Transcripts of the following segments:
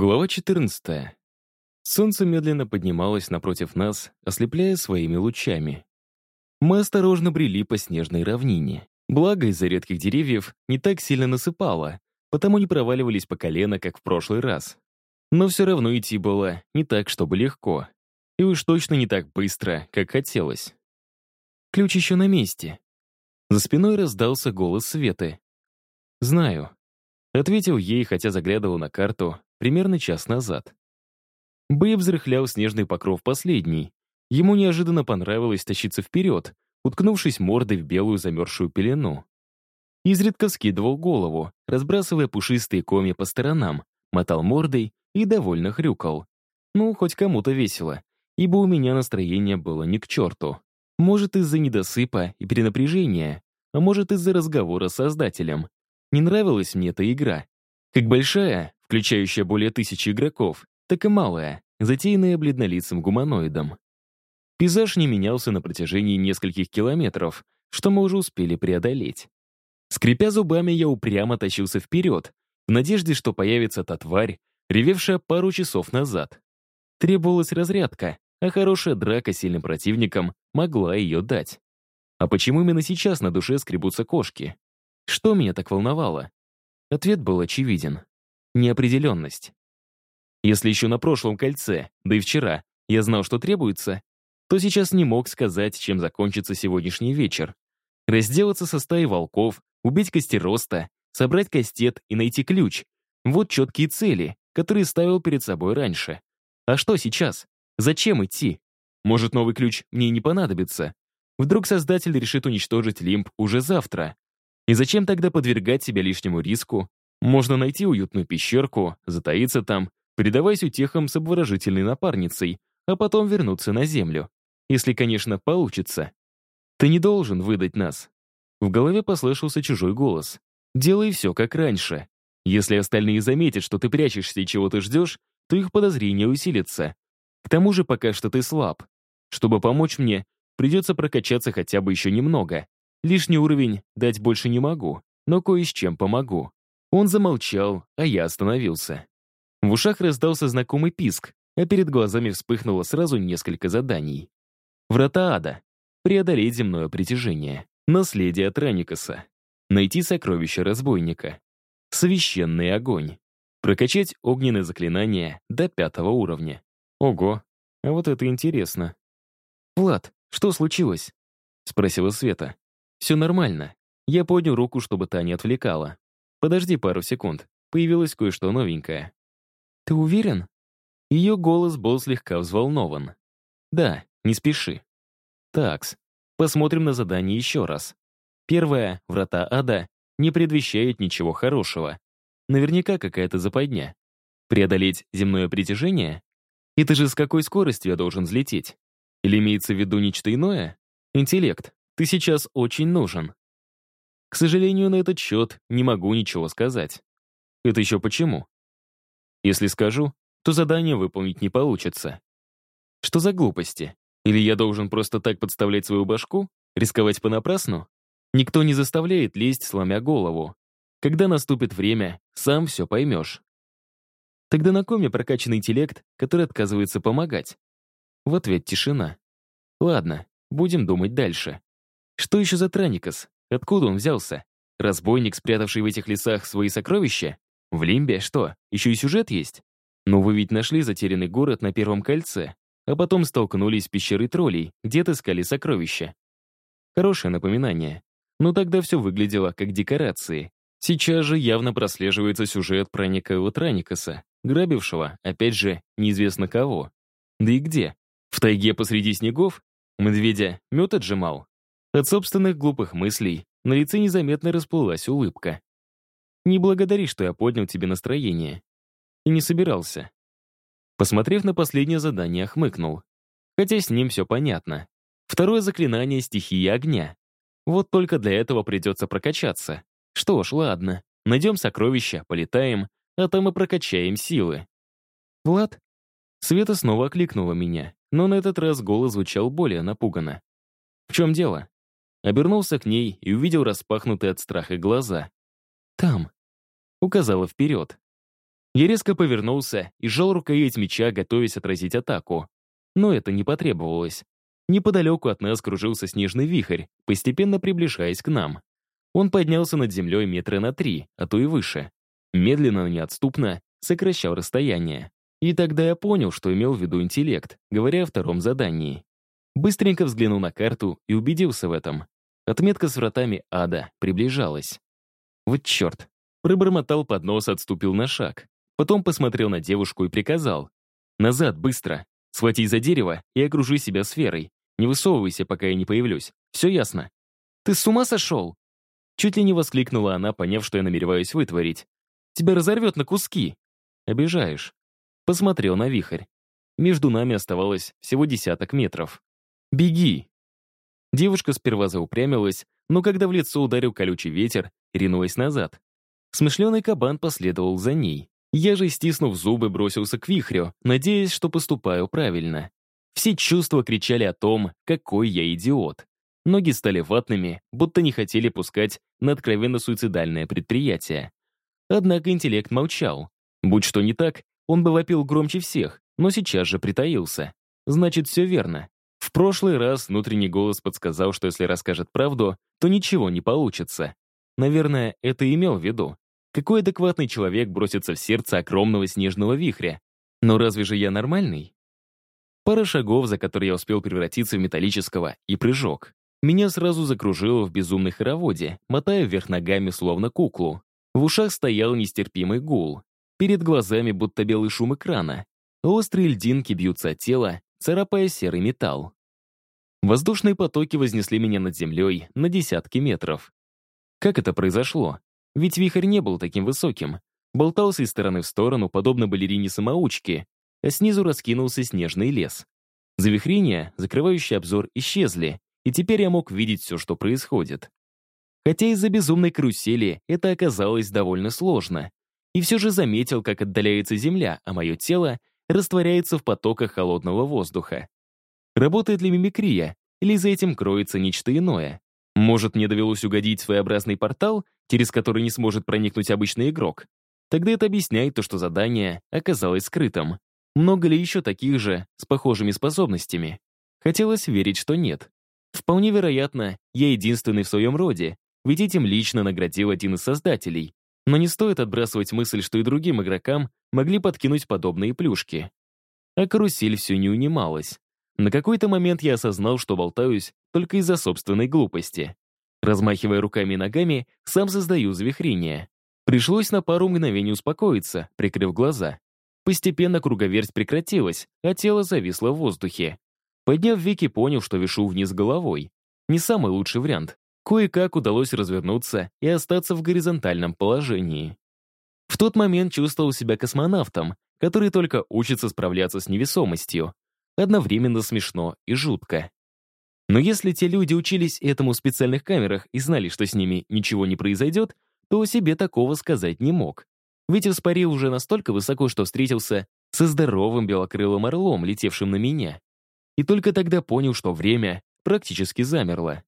Глава 14. Солнце медленно поднималось напротив нас, ослепляя своими лучами. Мы осторожно брели по снежной равнине. Благо, из-за редких деревьев не так сильно насыпало, потому не проваливались по колено, как в прошлый раз. Но все равно идти было не так, чтобы легко. И уж точно не так быстро, как хотелось. Ключ еще на месте. За спиной раздался голос Светы. «Знаю», — ответил ей, хотя заглядывал на карту, примерно час назад. Бэй взрыхлял снежный покров последний. Ему неожиданно понравилось тащиться вперед, уткнувшись мордой в белую замерзшую пелену. Изредка скидывал голову, разбрасывая пушистые комья по сторонам, мотал мордой и довольно хрюкал. Ну, хоть кому-то весело, ибо у меня настроение было не к черту. Может, из-за недосыпа и перенапряжения, а может, из-за разговора с создателем. Не нравилась мне эта игра. Как большая, включающая более тысячи игроков, так и малая, затеянная бледнолицым гуманоидом. Пейзаж не менялся на протяжении нескольких километров, что мы уже успели преодолеть. Скрипя зубами, я упрямо тащился вперед, в надежде, что появится та тварь, ревевшая пару часов назад. Требовалась разрядка, а хорошая драка с сильным противником могла ее дать. А почему именно сейчас на душе скребутся кошки? Что меня так волновало? Ответ был очевиден неопределенность. Если еще на прошлом кольце, да и вчера, я знал, что требуется, то сейчас не мог сказать, чем закончится сегодняшний вечер. Разделаться со стаей волков, убить костероста, собрать кастет и найти ключ. Вот четкие цели, которые ставил перед собой раньше. А что сейчас? Зачем идти? Может, новый ключ мне не понадобится? Вдруг создатель решит уничтожить лимб уже завтра? И зачем тогда подвергать себя лишнему риску, можно найти уютную пещерку, затаиться там, передаваясь утехам с обворожительной напарницей, а потом вернуться на землю. Если, конечно, получится. Ты не должен выдать нас. В голове послышался чужой голос. Делай все как раньше. Если остальные заметят, что ты прячешься и чего ты ждешь, то их подозрения усилятся. К тому же пока что ты слаб. Чтобы помочь мне, придется прокачаться хотя бы еще немного. Лишний уровень дать больше не могу, но кое с чем помогу. Он замолчал, а я остановился. В ушах раздался знакомый писк, а перед глазами вспыхнуло сразу несколько заданий. Врата ада. Преодолеть земное притяжение. Наследие от Раникаса. Найти сокровище разбойника. Священный огонь. Прокачать огненное заклинание до пятого уровня. Ого, а вот это интересно. «Влад, что случилось?» — спросила Света. «Все нормально». Я поднял руку, чтобы та не отвлекала. Подожди пару секунд. Появилось кое-что новенькое. Ты уверен? Ее голос был слегка взволнован. Да, не спеши. Такс, посмотрим на задание еще раз. Первое, врата ада, не предвещает ничего хорошего. Наверняка какая-то западня. Преодолеть земное притяжение? Ты же с какой скоростью я должен взлететь? Или имеется в виду нечто иное? Интеллект, ты сейчас очень нужен. К сожалению, на этот счет не могу ничего сказать. Это еще почему? Если скажу, то задание выполнить не получится. Что за глупости? Или я должен просто так подставлять свою башку? Рисковать понапрасну? Никто не заставляет лезть, сломя голову. Когда наступит время, сам все поймешь. Тогда на коме прокачанный интеллект, который отказывается помогать. В ответ тишина. Ладно, будем думать дальше. Что еще за Траникас? Откуда он взялся? Разбойник, спрятавший в этих лесах свои сокровища? В Лимбе что, еще и сюжет есть? Ну вы ведь нашли затерянный город на Первом кольце, а потом столкнулись с пещерой троллей, где отыскали сокровища. Хорошее напоминание. Но тогда все выглядело как декорации. Сейчас же явно прослеживается сюжет про некоего Траникаса, грабившего, опять же, неизвестно кого. Да и где? В тайге посреди снегов? Медведя мед отжимал? От собственных глупых мыслей на лице незаметно расплылась улыбка. «Не благодари, что я поднял тебе настроение». И не собирался. Посмотрев на последнее задание, хмыкнул. Хотя с ним все понятно. Второе заклинание — стихии огня. Вот только для этого придется прокачаться. Что ж, ладно. Найдем сокровища, полетаем, а там и прокачаем силы. «Влад?» Света снова окликнула меня, но на этот раз голос звучал более напуганно. «В чем дело?» Обернулся к ней и увидел распахнутые от страха глаза. «Там», — указала вперед. Я резко повернулся и сжал рукоять меча, готовясь отразить атаку. Но это не потребовалось. Неподалеку от нас кружился снежный вихрь, постепенно приближаясь к нам. Он поднялся над землей метра на три, а то и выше. Медленно, но неотступно сокращал расстояние. И тогда я понял, что имел в виду интеллект, говоря о втором задании. Быстренько взглянул на карту и убедился в этом. Отметка с вратами ада приближалась. Вот черт. Пробормотал под нос, отступил на шаг. Потом посмотрел на девушку и приказал. «Назад, быстро! Схвати за дерево и окружи себя сферой. Не высовывайся, пока я не появлюсь. Все ясно?» «Ты с ума сошел?» Чуть ли не воскликнула она, поняв, что я намереваюсь вытворить. «Тебя разорвет на куски!» «Обижаешь». Посмотрел на вихрь. Между нами оставалось всего десяток метров. «Беги!» Девушка сперва заупрямилась, но когда в лицо ударил колючий ветер, ринулась назад. Смышленый кабан последовал за ней. Я же, стиснув зубы, бросился к вихрю, надеясь, что поступаю правильно. Все чувства кричали о том, какой я идиот. Ноги стали ватными, будто не хотели пускать на откровенно суицидальное предприятие. Однако интеллект молчал. Будь что не так, он бы вопил громче всех, но сейчас же притаился. Значит, все верно. В прошлый раз внутренний голос подсказал, что если расскажет правду, то ничего не получится. Наверное, это имел в виду. Какой адекватный человек бросится в сердце огромного снежного вихря? Но разве же я нормальный? Пара шагов, за которые я успел превратиться в металлического, и прыжок. Меня сразу закружило в безумной хороводе, мотая вверх ногами, словно куклу. В ушах стоял нестерпимый гул. Перед глазами будто белый шум экрана. Острые льдинки бьются от тела, царапая серый металл. Воздушные потоки вознесли меня над землей на десятки метров. Как это произошло? Ведь вихрь не был таким высоким. Болтался из стороны в сторону, подобно балерине-самоучке, а снизу раскинулся снежный лес. Завихрения, закрывающие обзор, исчезли, и теперь я мог видеть все, что происходит. Хотя из-за безумной карусели это оказалось довольно сложно. И все же заметил, как отдаляется земля, а мое тело растворяется в потоках холодного воздуха. Работает ли мимикрия, или за этим кроется нечто иное? Может, мне довелось угодить своеобразный портал, через который не сможет проникнуть обычный игрок? Тогда это объясняет то, что задание оказалось скрытым. Много ли еще таких же, с похожими способностями? Хотелось верить, что нет. Вполне вероятно, я единственный в своем роде, ведь этим лично наградил один из создателей. Но не стоит отбрасывать мысль, что и другим игрокам могли подкинуть подобные плюшки. А карусель все не унималась. На какой-то момент я осознал, что болтаюсь только из-за собственной глупости. Размахивая руками и ногами, сам создаю завихрение. Пришлось на пару мгновений успокоиться, прикрыв глаза. Постепенно круговерть прекратилась, а тело зависло в воздухе. Подняв веки, понял, что вишу вниз головой. Не самый лучший вариант. Кое-как удалось развернуться и остаться в горизонтальном положении. В тот момент чувствовал себя космонавтом, который только учится справляться с невесомостью, Одновременно смешно и жутко. Но если те люди учились этому в специальных камерах и знали, что с ними ничего не произойдет, то себе такого сказать не мог. Ведь воспарил уже настолько высоко, что встретился со здоровым белокрылым орлом, летевшим на меня. И только тогда понял, что время практически замерло.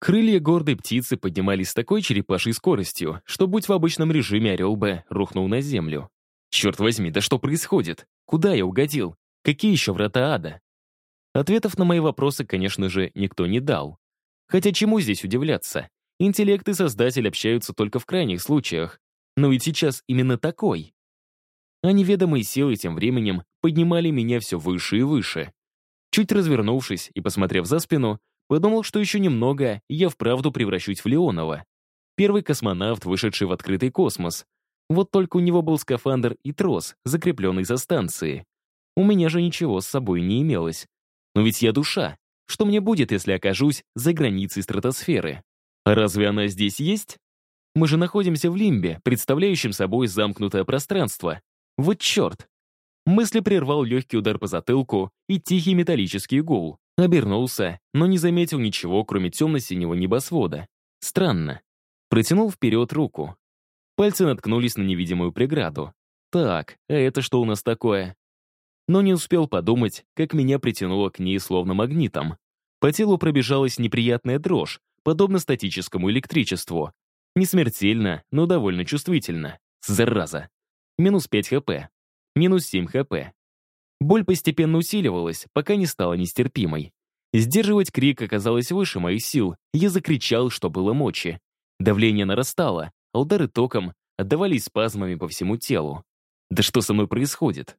Крылья гордой птицы поднимались с такой черепашьей скоростью, что, будь в обычном режиме, орел бы рухнул на землю. Черт возьми, да что происходит? Куда я угодил? Какие еще врата ада? Ответов на мои вопросы, конечно же, никто не дал. Хотя чему здесь удивляться? Интеллект и Создатель общаются только в крайних случаях. Но и сейчас именно такой. А неведомые силы тем временем поднимали меня все выше и выше. Чуть развернувшись и посмотрев за спину, подумал, что еще немного, и я вправду превращусь в Леонова. Первый космонавт, вышедший в открытый космос. Вот только у него был скафандр и трос, закрепленный за станцией. У меня же ничего с собой не имелось. Но ведь я душа. Что мне будет, если окажусь за границей стратосферы? Разве она здесь есть? Мы же находимся в лимбе, представляющем собой замкнутое пространство. Вот черт! Мысли прервал легкий удар по затылку и тихий металлический гул. Обернулся, но не заметил ничего, кроме темно-синего небосвода. Странно. Протянул вперед руку. Пальцы наткнулись на невидимую преграду. Так, а это что у нас такое? Но не успел подумать, как меня притянуло к ней словно магнитом. По телу пробежалась неприятная дрожь, подобно статическому электричеству. Не смертельно, но довольно чувствительно. Зараза. минус 5 хп, минус 7 хп. Боль постепенно усиливалась, пока не стала нестерпимой. Сдерживать крик оказалось выше моих сил, я закричал, что было мочи. Давление нарастало, а удары током отдавались спазмами по всему телу. Да что со мной происходит?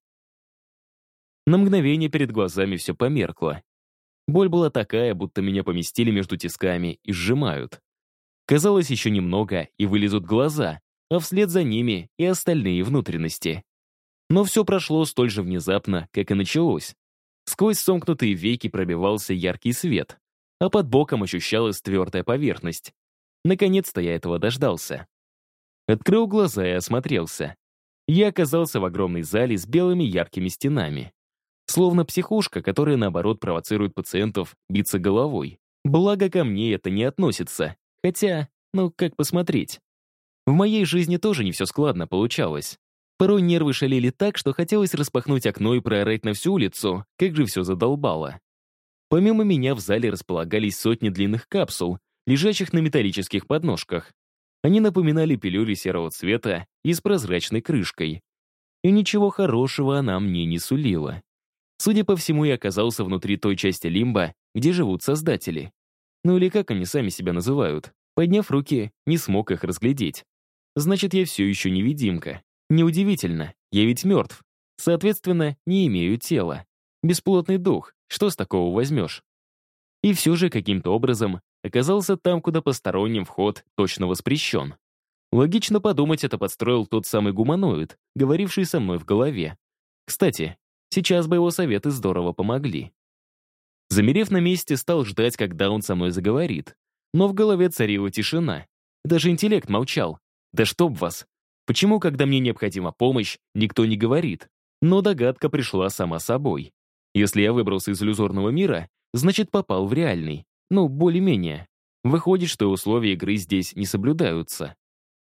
На мгновение перед глазами все померкло. Боль была такая, будто меня поместили между тисками и сжимают. Казалось, еще немного, и вылезут глаза, а вслед за ними и остальные внутренности. Но все прошло столь же внезапно, как и началось. Сквозь сомкнутые веки пробивался яркий свет, а под боком ощущалась твердая поверхность. Наконец-то я этого дождался. Открыл глаза и осмотрелся. Я оказался в огромной зале с белыми яркими стенами. Словно психушка, которая, наоборот, провоцирует пациентов биться головой. Благо, ко мне это не относится. Хотя, ну, как посмотреть. В моей жизни тоже не все складно получалось. Порой нервы шалили так, что хотелось распахнуть окно и проорать на всю улицу, как же все задолбало. Помимо меня в зале располагались сотни длинных капсул, лежащих на металлических подножках. Они напоминали пилюли серого цвета и с прозрачной крышкой. И ничего хорошего она мне не сулила. Судя по всему, я оказался внутри той части лимба, где живут создатели. Ну или как они сами себя называют. Подняв руки, не смог их разглядеть. Значит, я все еще невидимка. Неудивительно, я ведь мертв. Соответственно, не имею тела. Бесплотный дух, что с такого возьмешь? И все же каким-то образом оказался там, куда посторонним вход точно воспрещен. Логично подумать, это подстроил тот самый гуманоид, говоривший со мной в голове. Кстати, сейчас бы его советы здорово помогли. Замерев на месте, стал ждать, когда он со мной заговорит. Но в голове царила тишина. Даже интеллект молчал. Да чтоб вас! Почему, когда мне необходима помощь, никто не говорит? Но догадка пришла сама собой. Если я выбрался из иллюзорного мира, значит, попал в реальный. Ну, более-менее. Выходит, что условия игры здесь не соблюдаются.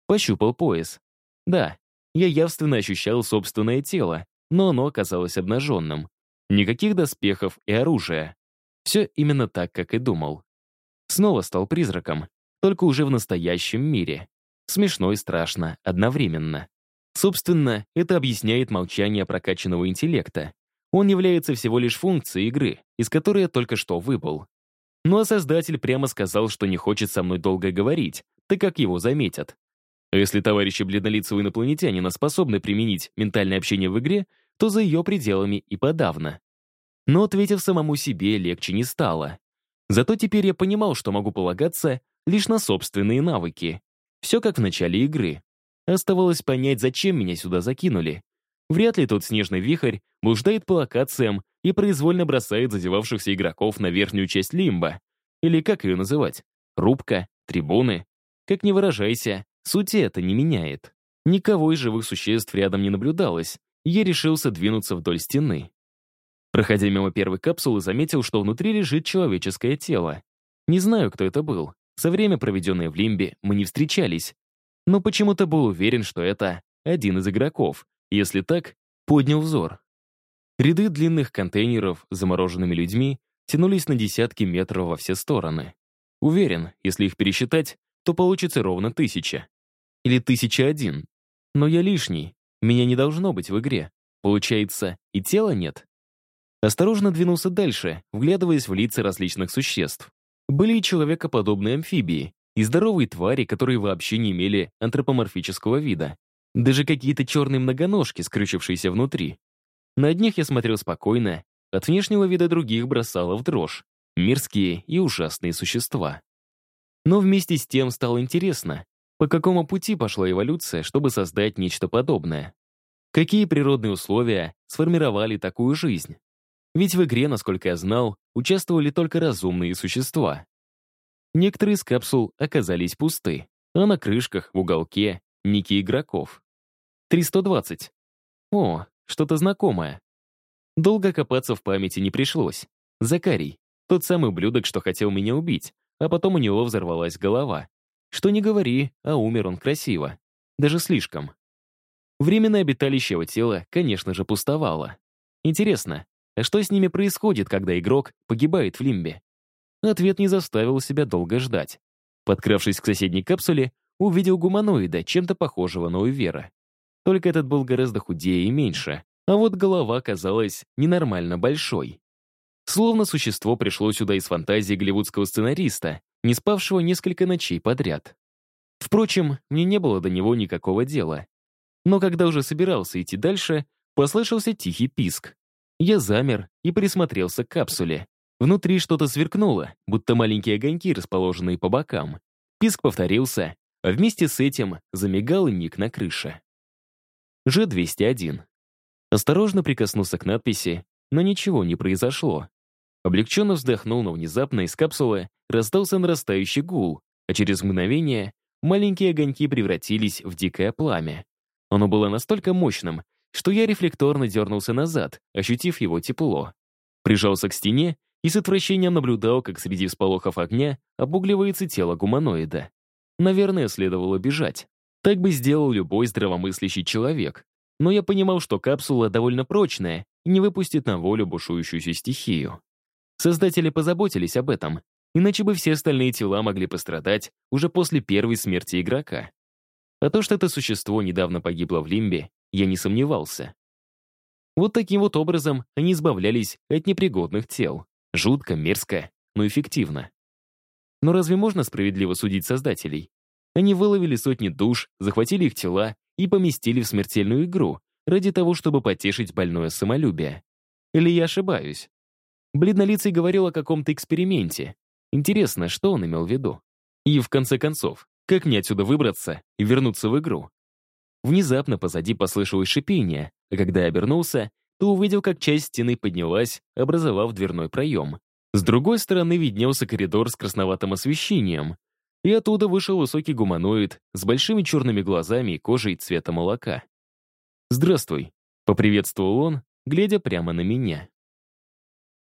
Пощупал пояс. Да, я явственно ощущал собственное тело, но оно оказалось обнаженным. Никаких доспехов и оружия. Все именно так, как и думал. Снова стал призраком, только уже в настоящем мире. Смешно и страшно одновременно. Собственно, это объясняет молчание прокачанного интеллекта. Он является всего лишь функцией игры, из которой я только что выпал. Ну а создатель прямо сказал, что не хочет со мной долго говорить, так как его заметят. А если товарищи бледнолицего инопланетянина способны применить ментальное общение в игре, то за ее пределами и подавно. Но ответив самому себе, легче не стало. Зато теперь я понимал, что могу полагаться лишь на собственные навыки. Все как в начале игры. Оставалось понять, зачем меня сюда закинули. Вряд ли тот снежный вихрь блуждает по локациям и произвольно бросает задевавшихся игроков на верхнюю часть лимба. Или как ее называть? Рубка? Трибуны? Как ни выражайся, сути это не меняет. Никого из живых существ рядом не наблюдалось, я решился двинуться вдоль стены. Проходя мимо первой капсулы, заметил, что внутри лежит человеческое тело. Не знаю, кто это был. За время, проведенное в Лимбе, мы не встречались. Но почему-то был уверен, что это один из игроков. Если так, поднял взор. Ряды длинных контейнеров с замороженными людьми тянулись на десятки метров во все стороны. Уверен, если их пересчитать, то получится ровно тысяча. Или тысяча один. Но я лишний, меня не должно быть в игре. Получается, и тела нет. Осторожно двинулся дальше, вглядываясь в лица различных существ. Были и человекоподобные амфибии, и здоровые твари, которые вообще не имели антропоморфического вида. Даже какие-то черные многоножки, скрючившиеся внутри. На одних я смотрел спокойно, от внешнего вида других бросало в дрожь. Мирские и ужасные существа. Но вместе с тем стало интересно, по какому пути пошла эволюция, чтобы создать нечто подобное. Какие природные условия сформировали такую жизнь? Ведь в игре, насколько я знал, участвовали только разумные существа. Некоторые из капсул оказались пусты, а на крышках, в уголке, ники игроков. 320. О, что-то знакомое. Долго копаться в памяти не пришлось. Закарий, тот самый ублюдок, что хотел меня убить, а потом у него взорвалась голова. Что не говори, а умер он красиво. Даже слишком. Временное обиталище его тела, конечно же, пустовало. Интересно, а что с ними происходит, когда игрок погибает в лимбе? Ответ не заставил себя долго ждать. Подкравшись к соседней капсуле, увидел гуманоида, чем-то похожего на Увера. Только этот был гораздо худее и меньше, а вот голова казалась ненормально большой. Словно существо пришло сюда из фантазии голливудского сценариста, не спавшего несколько ночей подряд. Впрочем, мне не было до него никакого дела. Но когда уже собирался идти дальше, послышался тихий писк. Я замер и присмотрелся к капсуле. Внутри что-то сверкнуло, будто маленькие огоньки, расположенные по бокам. Писк повторился, а вместе с этим замигал ник на крыше. Ж-201. Осторожно прикоснулся к надписи, но ничего не произошло. Облегченно вздохнул, но внезапно из капсулы раздался нарастающий гул, а через мгновение маленькие огоньки превратились в дикое пламя. Оно было настолько мощным, что я рефлекторно дернулся назад, ощутив его тепло. Прижался к стене и с отвращением наблюдал, как среди всполохов огня обугливается тело гуманоида. Наверное, следовало бежать. Так бы сделал любой здравомыслящий человек. Но я понимал, что капсула довольно прочная и не выпустит на волю бушующуюся стихию. Создатели позаботились об этом, иначе бы все остальные тела могли пострадать уже после первой смерти игрока. А то, что это существо недавно погибло в Лимбе, я не сомневался. Вот таким вот образом они избавлялись от непригодных тел. Жутко, мерзко, но эффективно. Но разве можно справедливо судить создателей? Они выловили сотни душ, захватили их тела и поместили в смертельную игру ради того, чтобы потешить больное самолюбие. Или я ошибаюсь? Бледнолицый говорил о каком-то эксперименте. Интересно, что он имел в виду? И, в конце концов, как мне отсюда выбраться и вернуться в игру? Внезапно позади послышалось шипение, а когда я обернулся, то увидел, как часть стены поднялась, образовав дверной проем. С другой стороны виднелся коридор с красноватым освещением, и оттуда вышел высокий гуманоид с большими черными глазами и кожей цвета молока. «Здравствуй», — поприветствовал он, глядя прямо на меня.